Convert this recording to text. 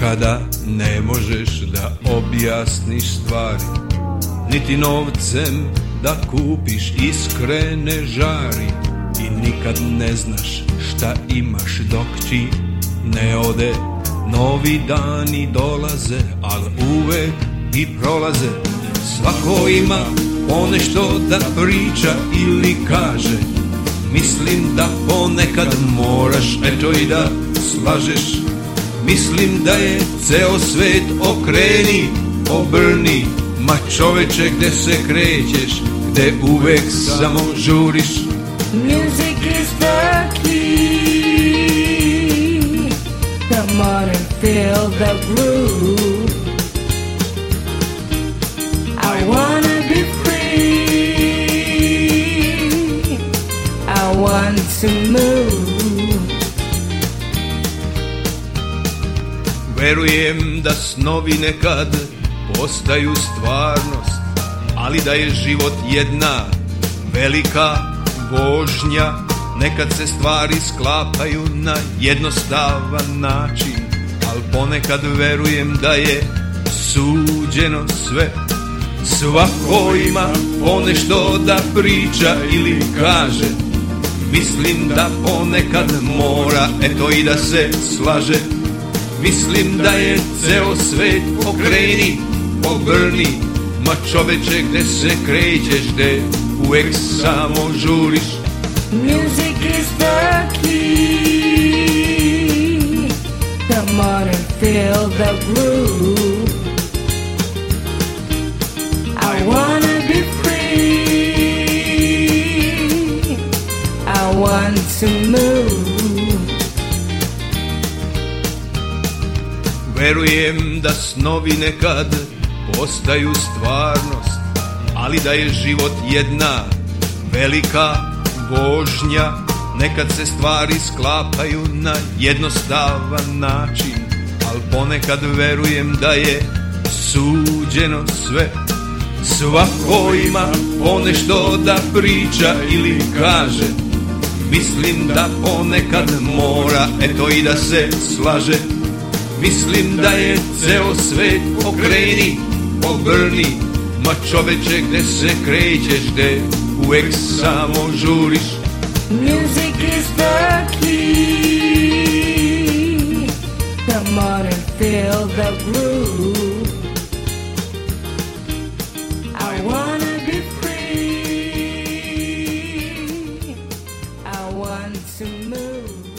Kada ne možeš da objasniš stvari Niti novcem da kupiš iskrene žari. I nikad ne znaš šta imaš dok ti ne ode. Novi dani dolaze, al uvek i prolaze. Svako ima ponešto da priča ili kaže. Mislim da ponekad moraš eto i da slažeš Mislim da je ceo svet okreni, obrni Ma čoveče gde se krećeš, gde uvek samo žuriš Music is the key. On and feel the groove. I wanna be free. I want to move. Verujem da snovi nekad postaju stvarnost Ali da je život jedna velika vožnja. Nekad se stvari sklapaju na jednostavan način Al ponekad verujem da je suđeno sve. Svako ima ponešto da priča ili kaže. Mislim da ponekad mora eto i da se slaže Mislim da je ceo svet okreni, obrni Ma čoveče gde se krećeš, gde uvek samo žuriš Music is the key. Come on and feel the groove. I wanna be free. I want to move. Verujem da snovi nekad postaju stvarnost Ali da je život jedna velika vožnja. Nekad se stvari sklapaju na jednostavan način Al ponekad verujem da je suđeno sve. Svako ima ponešto da priča ili kaže. Mislim da ponekad mora eto i da se slaže Mislim da je ceo svet okreni, obrni Ma čoveče gde se krećeš, gde uvek samo žuriš Music is the key. Come on feel the groove. I wanna be free. I want to move.